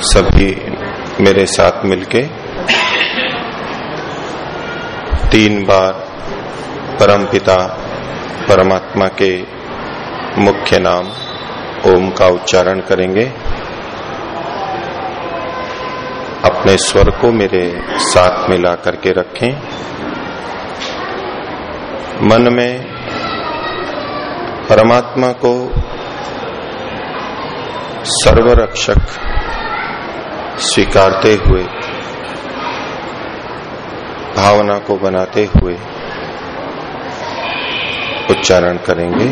सभी मेरे साथ मिलके तीन बार परम पिता परमात्मा के मुख्य नाम ओम का उच्चारण करेंगे। अपने स्वर को मेरे साथ मिला करके रखें। मन में परमात्मा को सर्वरक्षक स्वीकारते हुए भावना को बनाते हुए उच्चारण करेंगे।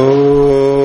ओ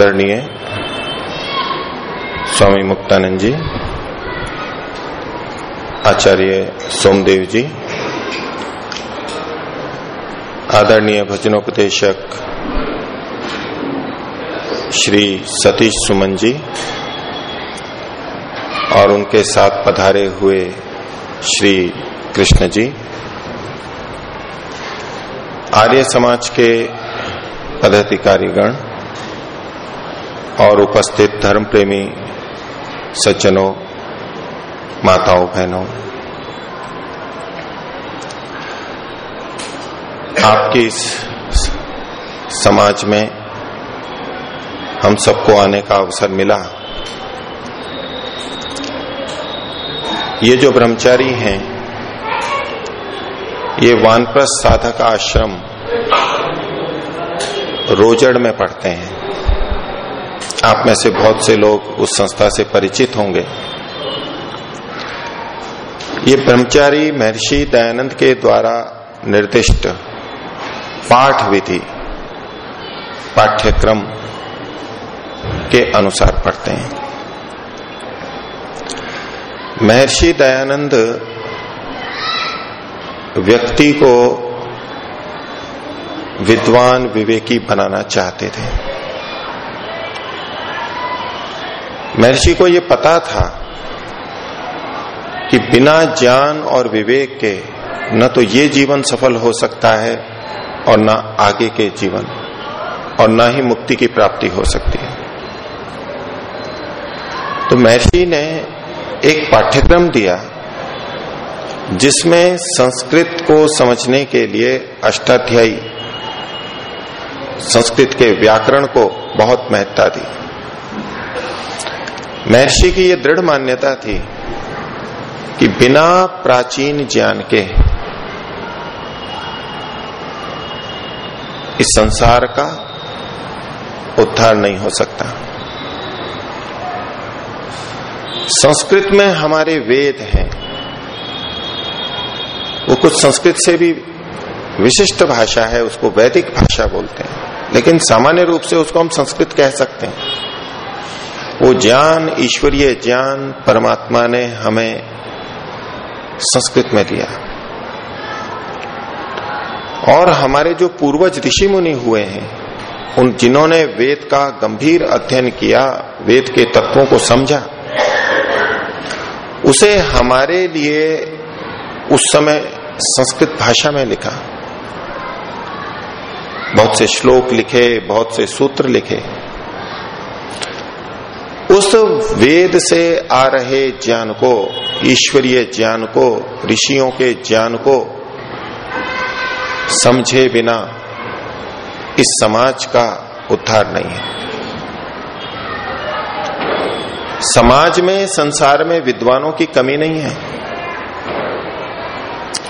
आदरणीय स्वामी मुक्तानंद जी, आचार्य सोमदेव जी, आदरणीय भजनोपदेशक श्री सतीश सुमन जी और उनके साथ पधारे हुए श्री कृष्ण जी, आर्य समाज के पदाधिकारीगण और उपस्थित धर्म प्रेमी सज्जनों, माताओं, बहनों। आपकी इस समाज में हम सबको आने का अवसर मिला। ये जो ब्रह्मचारी हैं, ये वानप्रस्थ साधक आश्रम रोजड़ में पढ़ते हैं। आप में से बहुत से लोग उस संस्था से परिचित होंगे। ये ब्रह्मचारी महर्षि दयानंद के द्वारा निर्दिष्ट पाठ विधि, पाठ्यक्रम के अनुसार पढ़ते हैं। महर्षि दयानंद व्यक्ति को विद्वान विवेकी बनाना चाहते थे। महर्षि को यह पता था कि बिना ज्ञान और विवेक के न तो ये जीवन सफल हो सकता है और न आगे के जीवन और न ही मुक्ति की प्राप्ति हो सकती है। तो महर्षि ने एक पाठ्यक्रम दिया जिसमें संस्कृत को समझने के लिए अष्टाध्यायी संस्कृत के व्याकरण को बहुत महत्ता दी। महर्षि की यह दृढ़ मान्यता थी कि बिना प्राचीन ज्ञान के इस संसार का उद्धार नहीं हो सकता। संस्कृत में हमारे वेद हैं। वो कुछ संस्कृत से भी विशिष्ट भाषा है, उसको वैदिक भाषा बोलते हैं। लेकिन सामान्य रूप से उसको हम संस्कृत कह सकते हैं। वो ज्ञान, ईश्वरीय ज्ञान परमात्मा ने हमें संस्कृत में दिया। और हमारे जो पूर्वज ऋषि मुनि हुए हैं, उन जिन्होंने वेद का गंभीर अध्ययन किया, वेद के तत्वों को समझा, उसे हमारे लिए उस समय संस्कृत भाषा में लिखा। बहुत से श्लोक लिखे, बहुत से सूत्र लिखे। उस वेद से आ रहे ज्ञान को, ईश्वरीय ज्ञान को, ऋषियों के ज्ञान को समझे बिना इस समाज का उद्धार नहीं है। समाज में, संसार में विद्वानों की कमी नहीं है।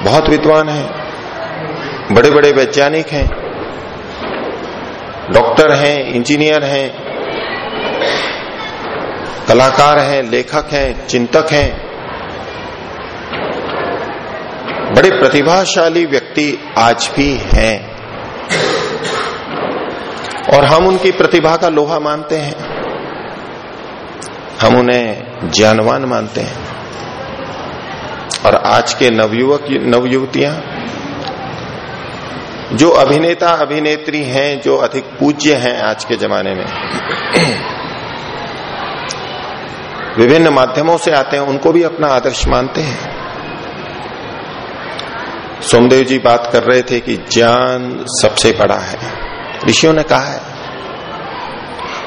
बहुत विद्वान हैं बड़े बड़े वैज्ञानिक हैं, डॉक्टर हैं, इंजीनियर हैं कलाकार हैं, लेखक हैं, चिंतक हैं। बड़े प्रतिभाशाली व्यक्ति आज भी हैं। और हम उनकी प्रतिभा का लोहा मानते हैं। हम उन्हें ज्ञानवान मानते हैं। और आज के नवयुवक, नवयुवतियाँ, जो अभिनेता, अभिनेत्री हैं, जो अधिक पूज्य हैं आज के जमाने में। विभिन्न माध्यमों से आते हैं, उनको भी अपना आदर्श मानते हैं। सोमदेव जी बात कर रहे थे कि ज्ञान सबसे बड़ा है। ऋषियों ने कहा है,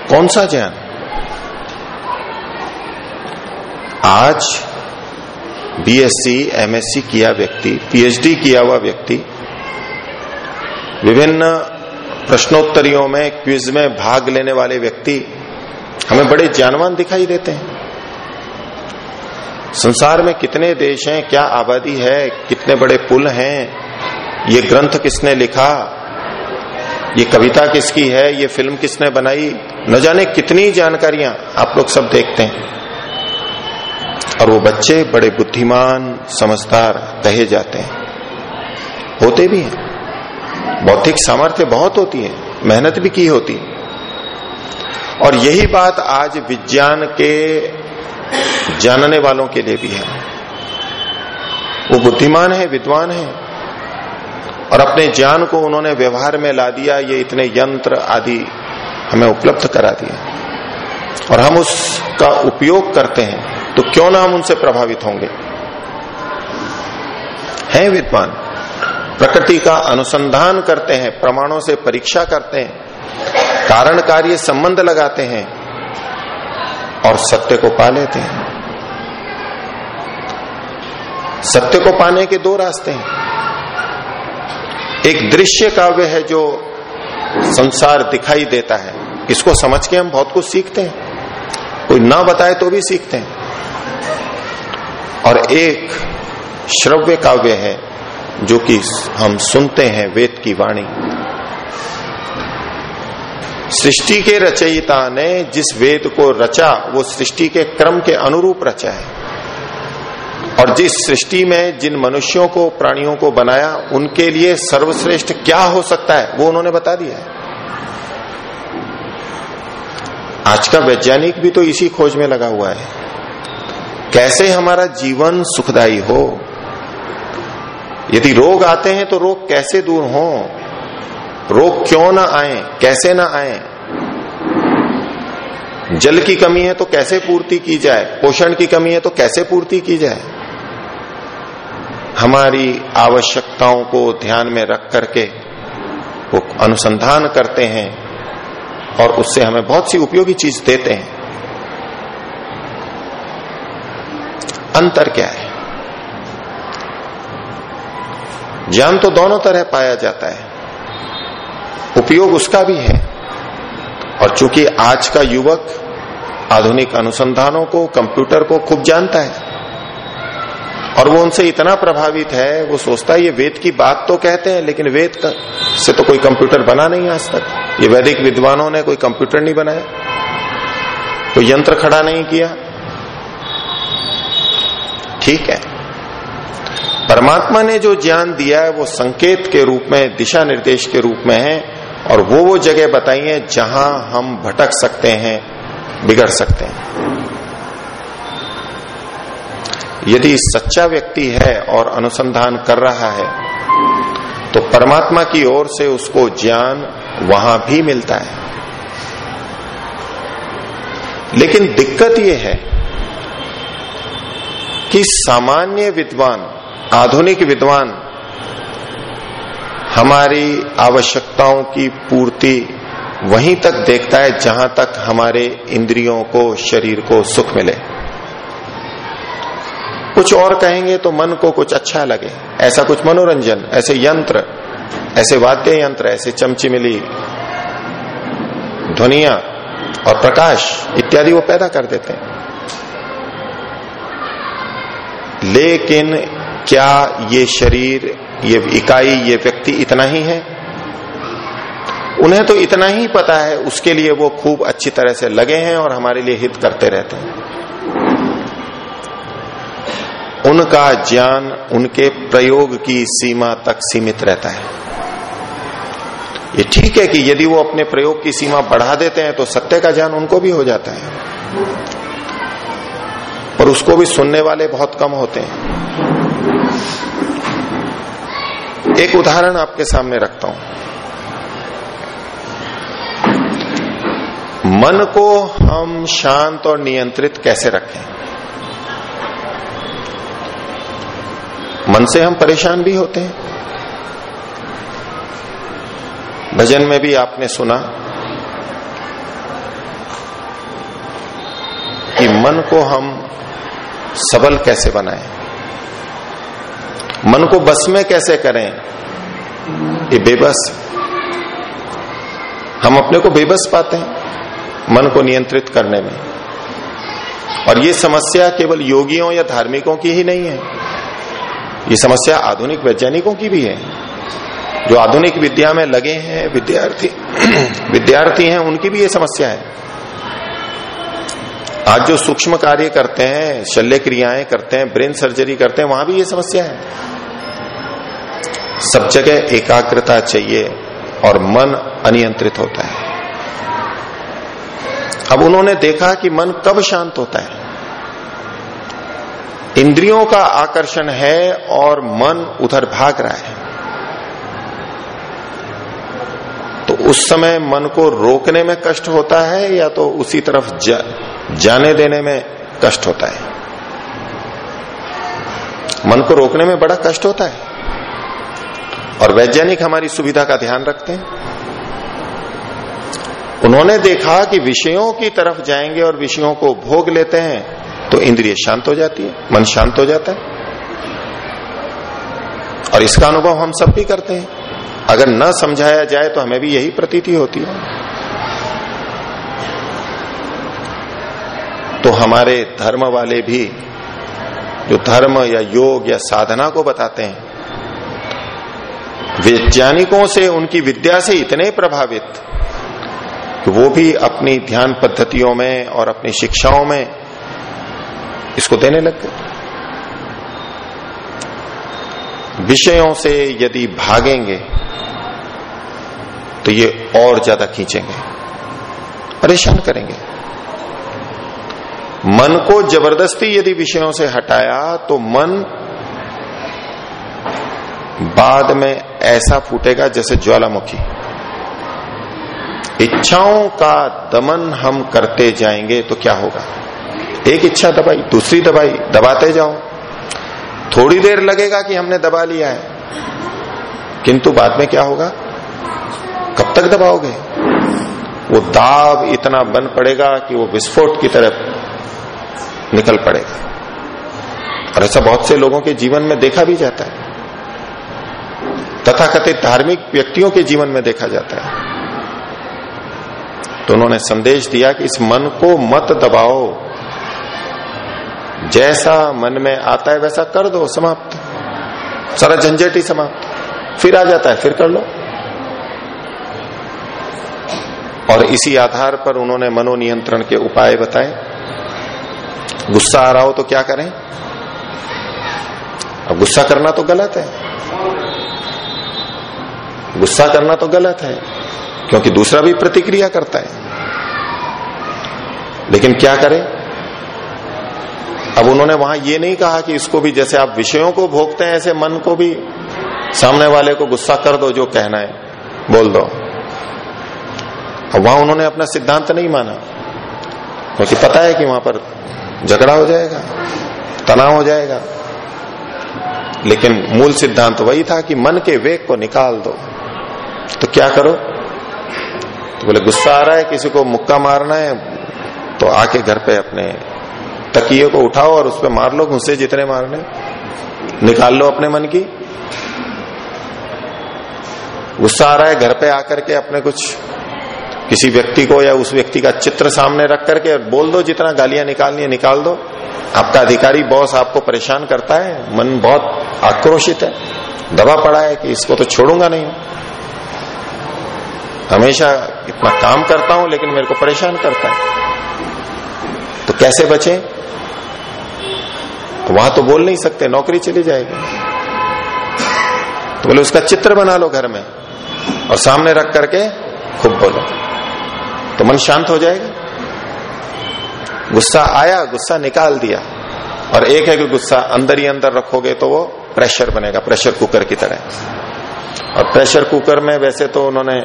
कौन सा ज्ञान? आज बीएससी एमएससी किया व्यक्ति पीएचडी किया हुआ व्यक्ति, विभिन्न प्रश्नोत्तरियों में, क्विज में भाग लेने वाले व्यक्ति हमें बड़े ज्ञानवान दिखाई देते हैं। संसार में कितने देश हैं, क्या आबादी है, कितने बड़े पुल हैं, ये ग्रंथ किसने लिखा, ये कविता किसकी है, ये फ़िल्म किसने बनाई, न जाने कितनी जानकारियाँ आप लोग सब देखते हैं। और वो बच्चे बड़े बुद्धिमान, समझदार, कहे जाते हैं। होते भी हैं। बौद्धिक सामर्थ्य बहुत होती है, मेहनत भी की होती। और यही बात आज विज्ञान के जानने वालों के लिए भी है। वो बुद्धिमान है, विद्वान है, और अपने ज्ञान को उन्होंने व्यवहार में ला दिया, ये इतने यंत्र आदि हमें उपलब्ध करा दिया और हम उसका उपयोग करते हैं तो क्यों ना हम उनसे प्रभावित होंगे? हैं विद्वान, प्रकृति का अनुसंधान करते हैं, प्रमाणों से परीक्षा करते हैं, कारण कार्य संबंध लगाते हैं और सत्य को पा लेते हैं। सत्य को पाने के दो रास्ते हैं। एक दृश्य काव्य है जो संसार दिखाई देता है। इसको समझ के हम बहुत कुछ सीखते हैं। कोई ना बताए तो भी सीखते हैं। और एक श्रव्य काव्य है जो कि हम सुनते हैं वेद की वाणी। सृष्टि के रचयिता ने जिस वेद को रचा, वो सृष्टि के क्रम के अनुरूप रचा है। और जिस सृष्टि में जिन मनुष्यों को, प्राणियों को बनाया, उनके लिए सर्वश्रेष्ठ क्या हो सकता है, वो उन्होंने बता दिया है। आज का वैज्ञानिक भी तो इसी खोज में लगा हुआ है। कैसे हमारा जीवन सुखदायी हो? यदि रोग आते हैं तो रोग कैसे दूर हो? रोग क्यों ना आए? कैसे ना आए? जल की कमी है तो कैसे पूर्ति की जाए? पोषण की कमी है तो कैसे पूर्ति की जाए? हमारी आवश्यकताओं को ध्यान में रख करके वो अनुसंधान करते हैं और उससे हमें बहुत सी उपयोगी चीज़ देते हैं। अंतर क्या है? ज्ञान तो दोनों तरह पाया जाता है। उपयोग उसका भी है। और चूँकि आज का युवक आधुनिक अनुसंधानों को, कंप्यूटर को खूब जानता है, और वो उनसे इतना प्रभावित है, वो सोचता है, ये वेद की बात तो कहते हैं, लेकिन वेद से तो कोई कंप्यूटर बना नहीं आज तक। ये वैदिक विद्वानों ने कोई कंप्यूटर नहीं बनाया। कोई यंत्र खड़ा नहीं किया। ठीक है। परमात्मा ने जो ज्ञान दिया है, वो संकेत के रूप में, दिशा निर्देश के रूप में है। और वो वो जगह बताइए जहाँ हम भटक सकते हैं, बिगड़ सकते हैं। यदि सच्चा व्यक्ति है और अनुसंधान कर रहा है तो परमात्मा की ओर से उसको ज्ञान वहाँ भी मिलता है। लेकिन दिक्कत यह है कि सामान्य विद्वान, आधुनिक विद्वान हमारी आवश्यकताओं की पूर्ति वहीं तक देखता है जहाँ तक हमारे इंद्रियों को, शरीर को सुख मिले। कुछ और कहेंगे तो मन को कुछ अच्छा लगे। ऐसा कुछ मनोरंजन, ऐसे यंत्र, ऐसे वाद्य यंत्र, ऐसे चमची मिली, ध्वनिया और प्रकाश इत्यादि वो पैदा कर देते हैं। लेकिन क्या ये शरीर ये इकाई, ये व्यक्ति इतना ही है। उन्हें तो इतना ही पता है, उसके लिए वो खूब अच्छी तरह से लगे हैं और हमारे लिए हित करते रहते हैं। उनका ज्ञान, उनके प्रयोग की सीमा तक सीमित रहता है। ये ठीक है कि यदि वो अपने प्रयोग की सीमा बढ़ा देते हैं तो सत्य का ज्ञान उनको भी हो जाता है। और उसको भी सुनने वाले बहुत कम होते हैं। एक उदाहरण आपके सामने रखता हूँ। मन को हम शांत और नियंत्रित कैसे रखें? मन से हम परेशान भी होते हैं। भजन में भी आपने सुना कि मन को हम सबल कैसे बनाएँ? मन को बस में कैसे करें? ये बेबस। हम अपने को बेबस पाते हैं, मन को नियंत्रित करने में। और ये समस्या केवल योगियों या धार्मिकों की ही नहीं है। ये समस्या आधुनिक वैज्ञानिकों की भी है। जो आधुनिक विद्या में लगे हैं, विद्यार्थी विद्यार्थी हैं, उनकी भी ये समस्या है। आज जो सूक्ष्म कार्य करते हैं शल्य क्रियाएँ करते हैं, ब्रेन सर्जरी करते हैं, वहाँ भी ये समस्या है। सब जगह एकाग्रता चाहिए और मन अनियंत्रित होता है। अब उन्होंने देखा कि मन कब शांत होता है। इंद्रियों का आकर्षण है और मन उधर भाग रहा है। तो उस समय मन को रोकने में कष्ट होता है या तो उसी तरफ़ जा, जाने देने में कष्ट होता है? मन को रोकने में बड़ा कष्ट होता है। और वैज्ञानिक हमारी सुविधा का ध्यान रखते हैं। उन्होंने देखा कि विषयों की तरफ़ जाएँगे और विषयों को भोग लेते हैं तो इंद्रिय शांत हो जाती है, मन शांत हो जाता है। और इसका अनुभव हम सब भी करते हैं। अगर न समझाया जाए तो हमें भी यही प्रतीति होती है। तो हमारे धर्म वाले भी जो धर्म या योग या साधना को बताते हैं वैज्ञानिकों से उनकी विद्या से इतने प्रभावित कि वो भी अपनी ध्यान पद्धतियों में और अपनी शिक्षाओं में इसको देने लग गए। विषयों से यदि भागेंगे तो ये और ज़्यादा खींचेंगे, परेशान करेंगे। मन को ज़बरदस्ती यदि विषयों से हटाया तो मन बाद में ऐसा फूटेगा जैसे ज्वालामुखी। इच्छाओं का दमन हम करते जाएँगे तो क्या होगा? एक इच्छा दबाई, दूसरी दबाई, दबाते जाओ। थोड़ी देर लगेगा कि हमने दबा लिया है। किंतु बाद में क्या होगा? कब तक दबाओगे? वो दाब इतना बन पड़ेगा कि वो विस्फोट की तरफ़ निकल पड़ेगा। और ऐसा बहुत से लोगों के जीवन में देखा भी जाता है। तथाकथित धार्मिक व्यक्तियों के जीवन में देखा जाता है। तो उन्होंने संदेश दिया कि इस मन को मत दबाओ। जैसा मन में आता है वैसा कर दो, समाप्त। सारा झंझट ही समाप्त। फिर आ जाता है, फिर कर लो। और इसी आधार पर उन्होंने मनोनियंत्रण के उपाय बताए। गुस्सा आ रहा हो तो क्या करें? अब गुस्सा करना तो गलत है। गुस्सा करना तो गलत है, क्योंकि दूसरा भी प्रतिक्रिया करता है। लेकिन क्या करें? अब उन्होंने वहाँ ये नहीं कहा कि इसको भी जैसे आप विषयों को भोगते हैं, ऐसे मन को भी सामने वाले को गुस्सा कर दो, जो कहना है, बोल दो। अब वहाँ उन्होंने अपना सिद्धांत नहीं माना, क्योंकि पता है कि वहाँ पर झगड़ा हो जाएगा, तनाव हो जाएगा। लेकिन मूल सिद्धांत वही था कि मन के वेग को निकाल दो। तो क्या करो? तो बोले, गुस्सा आ रहा है, किसी को मुक्का मारना है तो आके घर पे अपने तकिए को उठाओ और उस पर मार लो घुस्से जितने मारने। निकाल लो अपने मन की। गुस्सा आ रहा है, घर पे आकर के अपने कुछ किसी व्यक्ति को या उस व्यक्ति का चित्र सामने रख करके बोल दो, जितना गालियाँ निकालनी है, निकाल दो। आपका अधिकारी, बॉस आपको परेशान करता है, मन बहुत आक्रोशित है। दबा पड़ा है कि इसको तो छोड़ूँगा नहीं। हमेशा इतना काम करता हूँ, लेकिन मेरे को परेशान करता है। तो कैसे बचे? तो वहाँ तो बोल नहीं सकते, नौकरी चली जाएगी। तो बोले, उसका चित्र बना लो घर में, और सामने रख करके खूब बोलो। तो मन शांत हो जाएगा। गुस्सा आया, गुस्सा निकाल दिया। और एक है कि गुस्सा अंदर ही अंदर रखोगे तो वो प्रेशर बनेगा प्रेशर कुकर की तरह। और प्रेशर कुकर में वैसे तो उन्होंने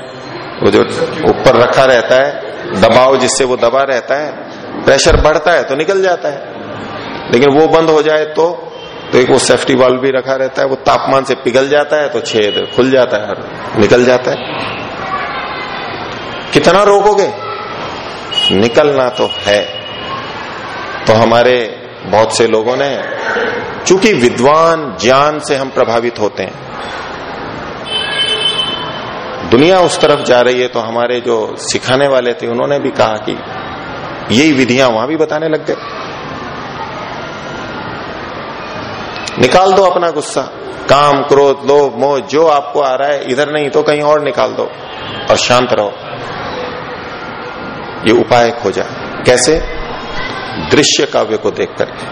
वो जो ऊपर रखा रहता है, दबाव जिससे वो दबा रहता है प्रेशर बढ़ता है तो निकल जाता है। लेकिन वो बंद हो जाए तो तो एक वो सेफ्टी वाल्व भी रखा रहता है, वो तापमान से पिघल जाता है तो छेद खुल जाता है और निकल जाता है। कितना रोकोगे? निकलना तो है। तो हमारे बहुत से लोगों ने, चूँकि विद्वान ज्ञान से हम प्रभावित होते हैं दुनिया उस तरफ़ जा रही है तो हमारे जो सिखाने वाले थे, उन्होंने भी कहा कि यही विधियाँ वहाँ भी बताने लग गए। निकाल दो अपना गुस्सा। काम, क्रोध, लोभ, मोह, जो आपको आ रहा है, इधर नहीं तो कहीं और निकाल दो और शांत रहो। ये उपाय खोजा। कैसे? दृश्य काव्य को देख करके।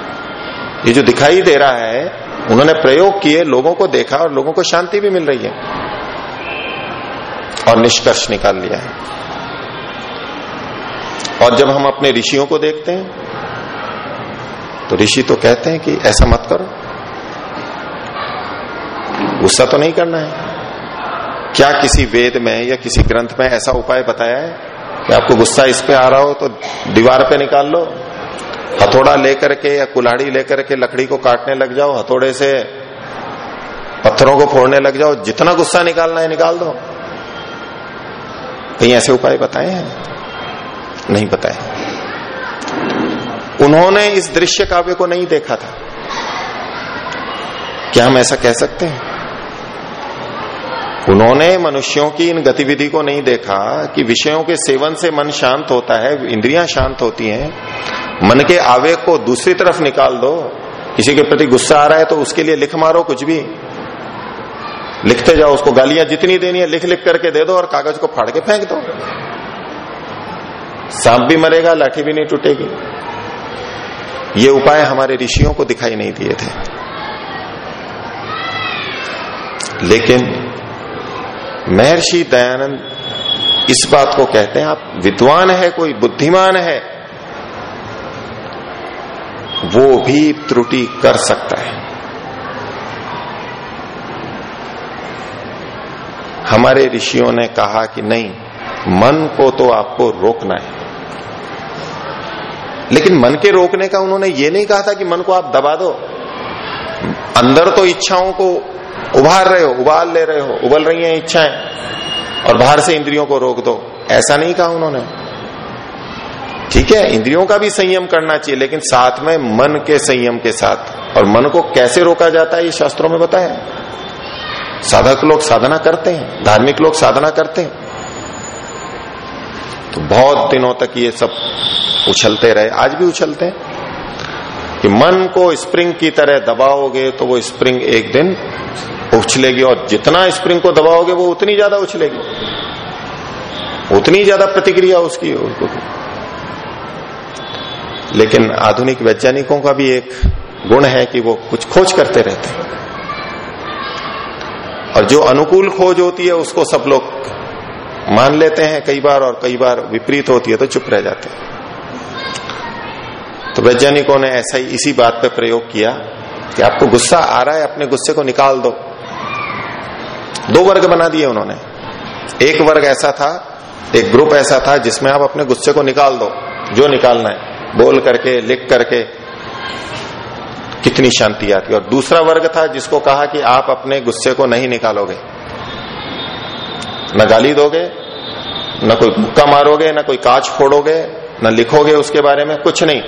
ये जो दिखाई दे रहा है, उन्होंने प्रयोग किए, लोगों को देखा और लोगों को शांति भी मिल रही है। और निष्कर्ष निकाल लिया है। और जब हम अपने ऋषियों को देखते हैं तो ऋषि तो कहते हैं कि ऐसा मत करो। गुस्सा तो नहीं करना है। क्या किसी वेद में या किसी ग्रंथ में ऐसा उपाय बताया है कि आपको गुस्सा इस पे आ रहा हो तो दीवार पे निकाल लो। हथौड़ा लेकर के या कुल्हाड़ी लेकर के लकड़ी को काटने लग जाओ, हथौड़े से पत्थरों को फोड़ने लग जाओ, जितना गुस्सा निकालना है निकाल दो। कहीं ऐसे उपाय बताए हैं? नहीं बताए। उन्होंने इस दृश्य काव्य को नहीं देखा था। क्या हम ऐसा कह सकते हैं? उन्होंने मनुष्यों की इन गतिविधि को नहीं देखा कि विषयों के सेवन से मन शांत होता है, इंद्रियाँ शांत होती हैं। मन के आवेग को दूसरी तरफ़ निकाल दो। किसी के प्रति गुस्सा आ रहा है तो उसके लिए लिख मारो कुछ भी। लिखते जाओ, उसको गालियाँ जितनी देनी है लिख लिख करके दे दो और कागज़ को फाड़ के फेंक दो। सांप भी मरेगा, लाठी भी नहीं टूटेगी। ये उपाय हमारे ऋषियों को दिखाई नहीं दिए थे। लेकिन महर्षि दयानंद इस बात को कहते हैं, आप विद्वान है, कोई बुद्धिमान है, वो भी त्रुटि कर सकता है। हमारे ऋषियों ने कहा कि नहीं, मन को तो आपको रोकना है। लेकिन मन के रोकने का उन्होंने ये नहीं कहा था कि मन को आप दबा दो। अंदर तो इच्छाओं को उभार रहे हो, उबाल ले रहे हो, उबल रही हैं इच्छाएँ, और बाहर से इंद्रियों को रोक दो। ऐसा नहीं कहा उन्होंने। ठीक है, इंद्रियों का भी संयम करना चाहिए, लेकिन साथ में मन के संयम के साथ। और मन को कैसे रोका जाता है, ये शास्त्रों में बताया। साधक लोग साधना करते हैं, धार्मिक लोग साधना करते हैं। तो बहुत दिनों तक ये सब उछलते रहे, आज भी उछलते हैं। कि मन को स्प्रिंग की तरह दबाओगे तो वो स्प्रिंग एक दिन उछलेगी और जितना स्प्रिंग को दबाओगे वो उतनी ज़्यादा उछलेगी। उतनी ज़्यादा प्रतिक्रिया उसकी लेकिन आधुनिक वैज्ञानिकों का भी एक गुण है कि वो कुछ खोज करते रहते हैं। और जो अनुकूल खोज होती है, उसको सब लोग मान लेते हैं, कई बार और कई बार विपरीत होती है तो चुप रह जाते हैं। तो वैज्ञानिकों ने ऐसा ही इसी बात पे प्रयोग किया कि आपको गुस्सा आ रहा है, अपने गुस्से को निकाल दो। दो वर्ग बना दिए उन्होंने। एक वर्ग ऐसा था, एक ग्रुप ऐसा था जिसमें आप अपने गुस्से को निकाल दो, जो निकालना है, बोल करके, लिख करके कितनी शांति आती और दूसरा वर्ग था जिसको कहा कि आप अपने गुस्से को नहीं निकालोगे। न गाली दोगे, न कोई मुक्का मारोगे, न कोई कांच फोड़ोगे, न लिखोगे उसके बारे में, कुछ नहीं।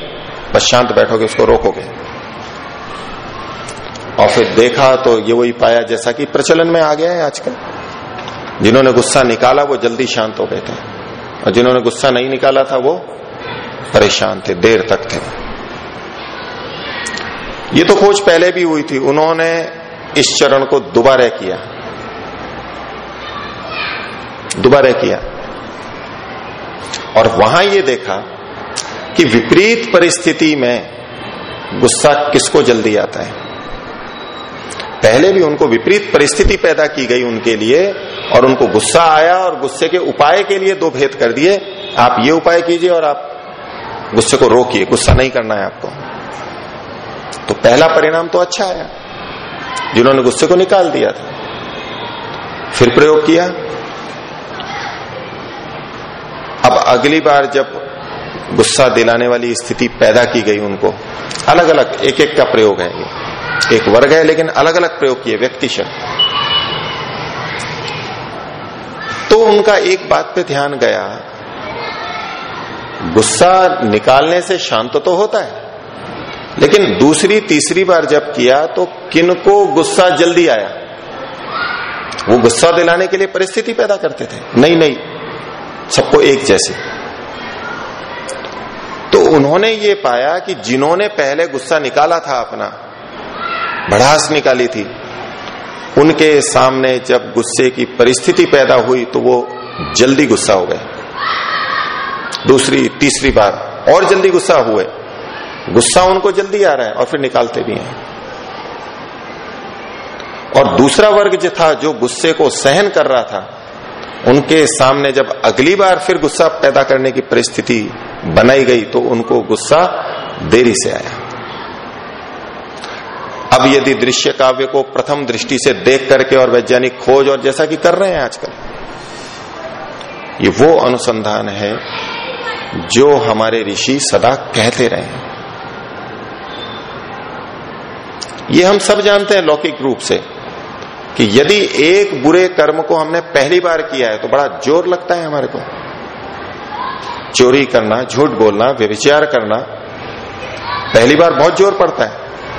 बस शांत बैठोगे, उसको रोकोगे। और फिर देखा तो ये वही पाया जैसा कि प्रचलन में आ गया है आजकल। जिन्होंने गुस्सा निकाला, वो जल्दी शांत हो गए थे। और जिन्होंने गुस्सा नहीं निकाला था, वो परेशान थे, देर तक थे। ये तो खोज पहले भी हुई थी। उन्होंने इस चरण को दोबारा किया। दोबारा किया। और वहाँ ये देखा कि विपरीत परिस्थिति में गुस्सा किसको जल्दी आता है? पहले भी उनको विपरीत परिस्थिति पैदा की गई उनके लिए और उनको गुस्सा आया और गुस्से के उपाय के लिए दो भेद कर दिए। आप ये उपाय कीजिए और आप गुस्से को रोकिए। गुस्सा नहीं करना है आपको। तो पहला परिणाम तो अच्छा आया जिन्होंने गुस्से को निकाल दिया था। फिर प्रयोग किया। अब अगली बार जब गुस्सा दिलाने वाली स्थिति पैदा की गई उनको अलग अलग एक एक का प्रयोग है ये। एक वर्ग है, लेकिन अलग अलग प्रयोग किए शब्द। तो उनका एक बात पे ध्यान गया। गुस्सा निकालने से शांत तो होता है। लेकिन दूसरी, तीसरी बार जब किया तो किन को गुस्सा जल्दी आया? वो गुस्सा दिलाने के लिए परिस्थिति पैदा करते थे। नहीं नहीं, सबको एक जैसे। तो उन्होंने ये पाया कि जिन्होंने पहले गुस्सा निकाला था अपना, भड़ास निकाली थी, उनके सामने जब गुस्से की परिस्थिति पैदा हुई तो वो जल्दी गुस्सा हो गए। दूसरी, तीसरी बार और जल्दी गुस्सा हुए। गुस्सा उनको जल्दी आ रहा है और फिर निकालते भी हैं। और दूसरा वर्ग जो था, जो गुस्से को सहन कर रहा था, उनके सामने जब अगली बार फिर गुस्सा पैदा करने की परिस्थिति बनाई गई तो उनको गुस्सा देरी से आया। अब यदि दृश्य काव्य को प्रथम दृष्टि से देख करके और वैज्ञानिक खोज और जैसा कि कर रहे हैं आजकल, ये वो अनुसंधान है जो हमारे ऋषि सदा कहते रहे हैं। ये हम सब जानते हैं लौकिक रूप से, कि यदि एक बुरे कर्म को हमने पहली बार किया है तो बड़ा ज़ोर लगता है हमारे को। चोरी करना, झूठ बोलना व्यविचार करना, पहली बार बहुत ज़ोर पड़ता है,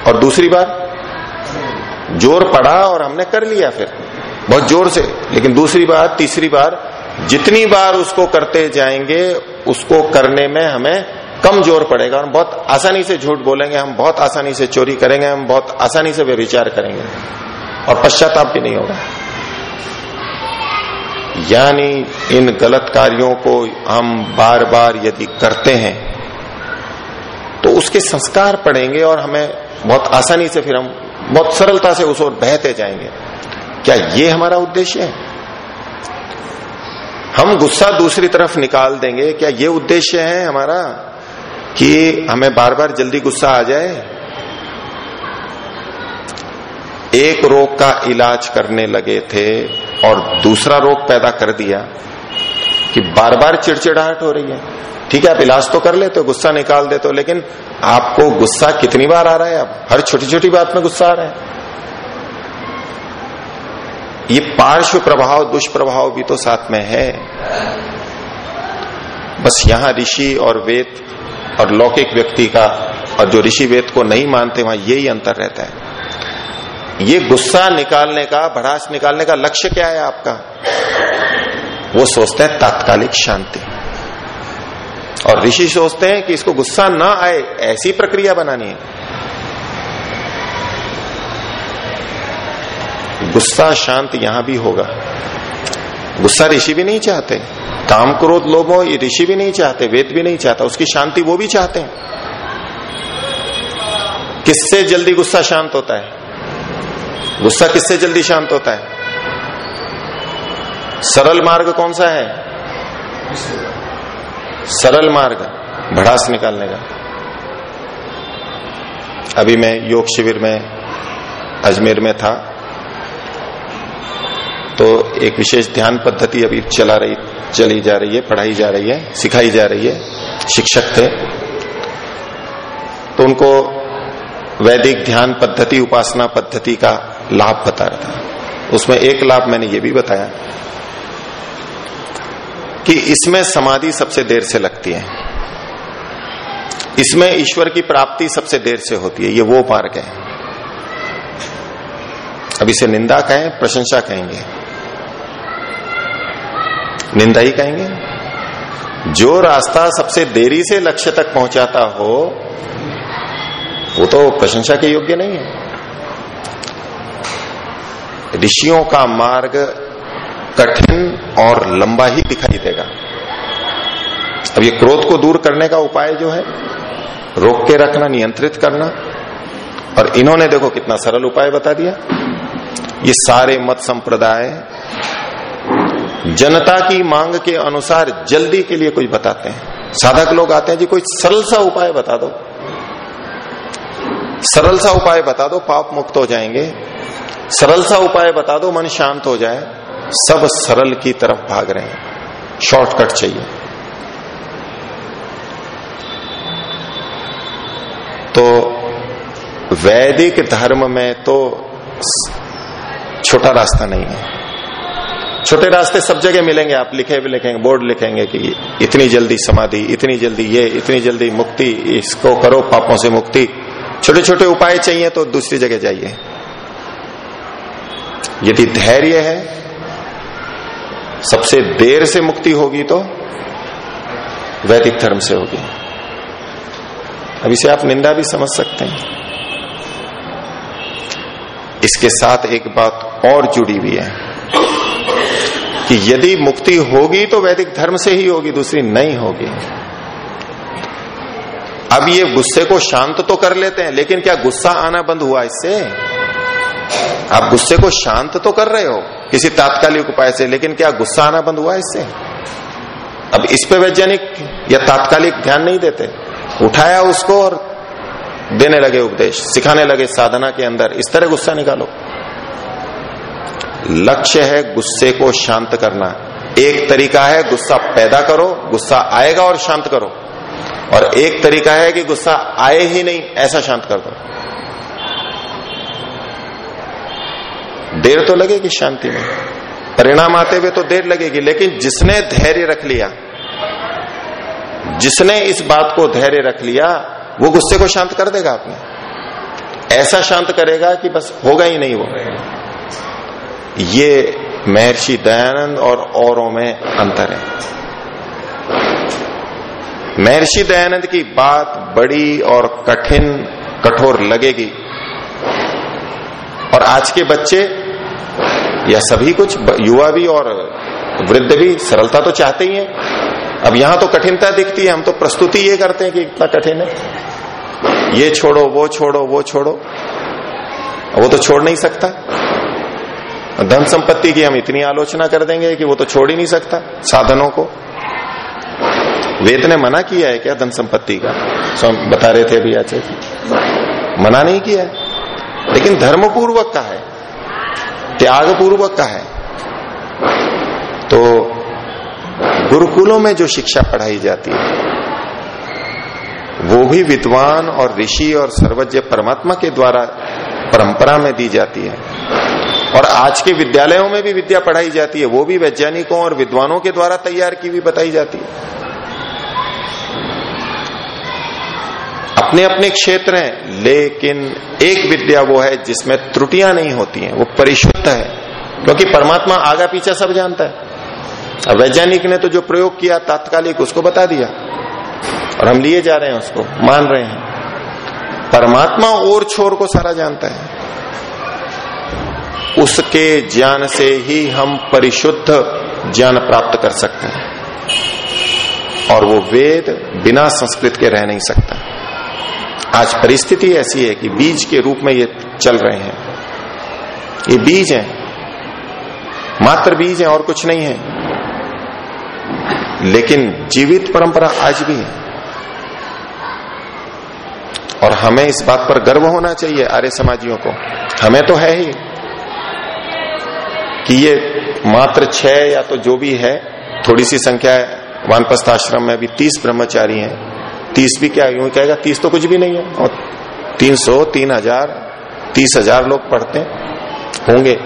और दूसरी बार ज़ोर पड़ा और हमने कर लिया फिर, बहुत ज़ोर से। लेकिन दूसरी बार, तीसरी बार, जितनी बार उसको करते जाएँगे, उसको करने में हमें कम ज़ोर पड़ेगा हम बहुत आसानी से झूठ बोलेंगे, हम बहुत आसानी से चोरी करेंगे, हम बहुत आसानी से व्यविचार करेंगे। और पश्चाताप भी नहीं होगा। यानी इन गलत कार्यों को हम बार बार यदि करते हैं तो उसके संस्कार पड़ेंगे और हमें बहुत आसानी से फिर हम बहुत सरलता से उस ओर बहते जाएँगे। क्या ये हमारा उद्देश्य है? हम गुस्सा दूसरी तरफ़ निकाल देंगे, क्या ये उद्देश्य है हमारा? कि हमें बार बार जल्दी गुस्सा आ जाए। एक रोग का इलाज करने लगे थे और दूसरा रोग पैदा कर दिया कि बार बार चिड़चिड़ाहट हो रही है। ठीक है, आप इलाज तो कर लेते हो, गुस्सा निकाल देते हो, लेकिन आपको गुस्सा कितनी बार आ रहा है? अब हर छोटी छोटी बात में गुस्सा आ रहा है। ये पार्श्व प्रभाव, दुष्प्रभाव भी तो साथ में है। बस यहाँ ऋषि और वेद और लौकिक व्यक्ति का, और जो ऋषि वेद को नहीं मानते, वहाँ यही अंतर रहता है। ये गुस्सा निकालने का, भड़ास निकालने का लक्ष्य क्या है आपका? वो सोचते हैं तात्कालिक शांति। और ऋषि सोचते हैं कि इसको गुस्सा ना आए, ऐसी प्रक्रिया बनानी है। गुस्सा शांत यहाँ भी होगा। गुस्सा ऋषि भी नहीं चाहते। काम क्रोध लोगों ये ऋषि भी नहीं चाहते, वेद भी नहीं चाहता, उसकी शांति वो भी चाहते हैं। किससे जल्दी गुस्सा शांत होता है? गुस्सा किससे जल्दी शांत होता है? सरल मार्ग कौन सा है? सरल मार्ग, भड़ास निकालने का। अभी मैं योग शिविर में, अजमेर में था। एक विशेष ध्यान पद्धति अभी चला रही, चली जा रही है, पढ़ाई जा रही है, सिखाई जा रही है, शिक्षक थे। तो उनको वैदिक ध्यान पद्धति, उपासना पद्धति का लाभ बता रहा था। उसमें एक लाभ मैंने ये भी बताया कि इसमें समाधि सबसे देर से लगती है। इसमें ईश्वर की प्राप्ति सबसे देर से होती है, ये वो मार्ग है। अब इसे निंदा कहें, प्रशंसा कहेंगे। निंदा ही कहेंगे। जो रास्ता सबसे देरी से लक्ष्य तक पहुंचाता हो, वो तो प्रशंसा के योग्य नहीं है। ऋषियों का मार्ग कठिन और लंबा ही दिखाई देगा। अब ये क्रोध को दूर करने का उपाय जो है, रोक के रखना, नियंत्रित करना, और इन्होंने देखो कितना सरल उपाय बता दिया। ये सारे मत संप्रदाय जनता की मांग के अनुसार जल्दी के लिए कुछ बताते हैं। साधक लोग आते हैं, जी, कोई सरल सा उपाय बता दो। सरल सा उपाय बता दो, पाप मुक्त हो जाएँगे। सरल सा उपाय बता दो, मन शांत हो जाए। सब सरल की तरफ़ भाग रहे हैं। शॉर्टकट चाहिए। तो वैदिक धर्म में तो छोटा रास्ता नहीं है। छोटे रास्ते सब जगह मिलेंगे, आप लिखे भी लिखेंगे, बोर्ड लिखेंगे कि इतनी जल्दी समाधि, इतनी जल्दी ये, इतनी जल्दी मुक्ति, इसको करो, पापों से मुक्ति। छोटे छोटे उपाय चाहिए तो दूसरी जगह जाइए। यदि धैर्य है, सबसे देर से मुक्ति होगी तो वैदिक धर्म से होगी। अब इसे आप निंदा भी समझ सकते हैं। इसके साथ एक बात और जुड़ी हुई है। कि यदि मुक्ति होगी तो वैदिक धर्म से ही होगी, दूसरी नहीं होगी। अब ये गुस्से को शांत तो कर लेते हैं, लेकिन क्या गुस्सा आना बंद हुआ इससे? आप गुस्से को शांत तो कर रहे हो, किसी तात्कालिक उपाय से, लेकिन क्या गुस्सा आना बंद हुआ इससे? अब इस पे वैज्ञानिक या तात्कालिक ध्यान नहीं देते। उठाया उसको और देने लगे उपदेश, सिखाने लगे साधना के अंदर, इस तरह गुस्सा निकालो। लक्ष्य है गुस्से को शांत करना। एक तरीका है गुस्सा पैदा करो, गुस्सा आएगा और शांत करो। और एक तरीका है कि गुस्सा आए ही नहीं, ऐसा शांत कर दो। देर तो लगेगी शांति में। परिणाम आते हुए तो देर लगेगी, लेकिन जिसने धैर्य रख लिया, जिसने इस बात को धैर्य रख लिया, वो गुस्से को शांत कर देगा आपने ऐसा शांत करेगा कि बस होगा ही नहीं वो। ये महर्षि दयानंद और औरों में अंतर है। महर्षि दयानंद की बात बड़ी और कठिन, कठोर लगेगी। और आज के बच्चे या सभी कुछ, युवा भी और वृद्ध भी सरलता तो चाहते ही हैं। अब यहाँ तो कठिनता दिखती है, हम तो प्रस्तुति ये करते हैं कि इतना कठिन है। ये छोड़ो, वो छोड़ो वो छोड़ो। वो तो छोड़ नहीं सकता। धन संपत्ति की हम इतनी आलोचना कर देंगे कि वो तो छोड़ ही नहीं सकता साधनों को। वेद ने मना किया है क्या धन संपत्ति का? सो बता रहे थे अभी आचार्य मना नहीं किया है। लेकिन धर्म पूर्वक का है। त्याग पूर्वक का है। तो गुरुकुलों में जो शिक्षा पढ़ाई जाती है, वो भी विद्वान और ऋषि और सर्वज्ञ परमात्मा के द्वारा परंपरा में दी जाती है। और आज के विद्यालयों में भी विद्या पढ़ाई जाती है, वो भी वैज्ञानिकों और विद्वानों के द्वारा तैयार की भी बताई जाती है। अपने अपने क्षेत्र हैं, लेकिन एक विद्या वो है जिसमें त्रुटियाँ नहीं होती हैं, वो परिशुद्ध है, क्योंकि परमात्मा आगा पीछा सब जानता है। वैज्ञानिक ने तो जो प्रयोग किया तात्कालिक, उसको बता दिया। और हम लिए जा रहे हैं उसको, मान रहे हैं। परमात्मा और छोर को सारा जानता है। उसके ज्ञान से ही हम परिशुद्ध ज्ञान प्राप्त कर सकते हैं। और वो वेद बिना संस्कृत के रह नहीं सकता। आज परिस्थिति ऐसी है कि बीज के रूप में ये चल रहे हैं। ये बीज है। मात्र बीज है और कुछ नहीं है। लेकिन जीवित परंपरा आज भी है। और हमें इस बात पर गर्व होना चाहिए आर्य समाजियों को। हमें तो है ही। कि ये मात्र छह या तो जो भी है, थोड़ी सी संख्या है। वानप्रस्थ आश्रम में अभी तीस ब्रह्मचारी हैं। तीस भी क्या, यूँ कहेगा, तीस तो कुछ भी नहीं है। और तीन सौ, तीन हज़ार, तीस हज़ार लोग पढ़ते होंगे।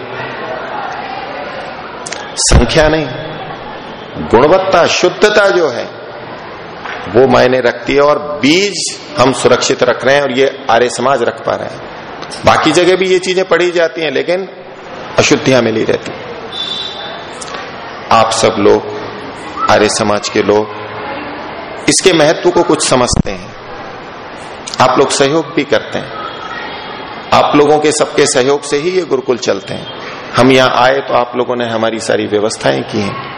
संख्या नहीं। गुणवत्ता, शुद्धता जो है, वो मायने रखती है और बीज हम सुरक्षित रख रहे हैं और ये आर्य समाज रख पा रहे हैं। बाकी जगह भी ये चीज़ें पढ़ी जाती हैं, लेकिन अशुद्धियाँ मिली रहती। आप सब लोग, आर्य समाज के लोग, इसके महत्व को कुछ समझते हैं। आप लोग सहयोग भी करते हैं। आप लोगों के सबके सहयोग से ही ये गुरुकुल चलते हैं। हम यहाँ आए तो आप लोगों ने हमारी सारी व्यवस्थाएँ की हैं।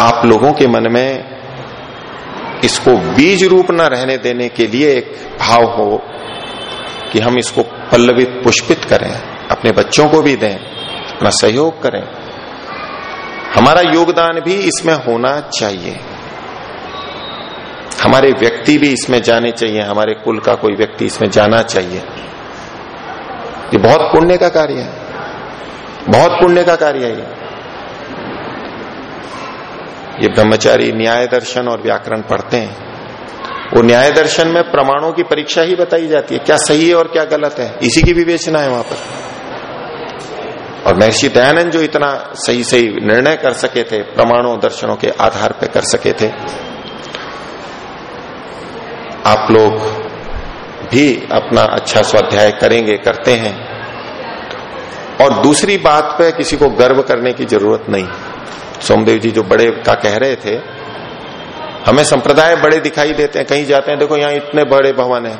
आप लोगों के मन में इसको बीज रूप न रहने देने के लिए एक भाव हो कि हम इसको पल्लवित पुष्पित करें। अपने बच्चों को भी दें। अपना सहयोग करें। हमारा योगदान भी इसमें होना चाहिए। हमारे व्यक्ति भी इसमें जाने चाहिए। हमारे कुल का कोई व्यक्ति इसमें जाना चाहिए। ये बहुत पुण्य का कार्य है। बहुत पुण्य का कार्य है ये। ये ब्रह्मचारी न्याय दर्शन और व्याकरण पढ़ते हैं। वो न्याय दर्शन में प्रमाणों की परीक्षा ही बताई जाती है। क्या सही है और क्या गलत है? इसी की विवेचना है वहाँ पर। और महर्षि दयानंद जो इतना सही सही निर्णय कर सके थे, प्रमाणों, दर्शनों के आधार पर कर सके थे, आप लोग भी अपना अच्छा स्वाध्याय करेंगे, करते हैं। और दूसरी बात पे किसी को गर्व करने की ज़रूरत नहीं। सोमदेव जी जो बड़े का कह रहे थे, हमें संप्रदाय बड़े दिखाई देते हैं, कहीं जाते हैं, देखो यहाँ इतने बड़े भवन है,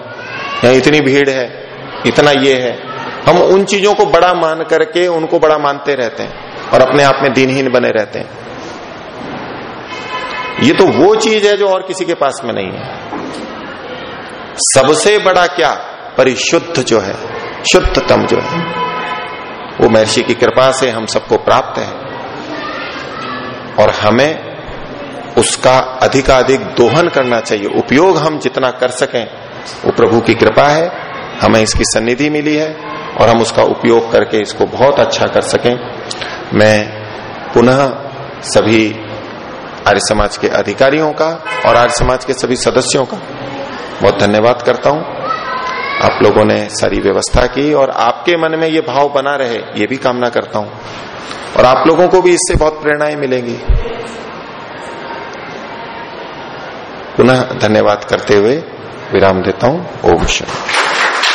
यहाँ इतनी भीड़ है, इतना ये है। हम उन चीज़ों को बड़ा मान करके उनको बड़ा मानते रहते हैं और अपने आप में दिनहीन बने रहते हैं। ये तो वो चीज़ है जो और किसी के पास में नहीं है। सबसे बड़ा क्या? परिशुद्ध जो है, शुद्धतम जो है। वो महर्षि की कृपा से हम सबको प्राप्त है। और हमें उसका अधिकाधिक दोहन करना चाहिए। उपयोग हम जितना कर सकें, वो प्रभु की कृपा है, हमें इसकी सन्निधि मिली है। और हम उसका उपयोग करके इसको बहुत अच्छा कर सकें। मैं पुनः सभी आर्य समाज के अधिकारियों का और आर्य समाज के सभी सदस्यों का बहुत धन्यवाद करता हूँ। आप लोगों ने सारी व्यवस्था की और आपके मन में ये भाव बना रहे, ये भी कामना करता हूँ। और आप लोगों को भी इससे बहुत प्रेरणाएँ मिलेंगी। पुनः धन्यवाद करते हुए विराम देता हूँ। ओम शांति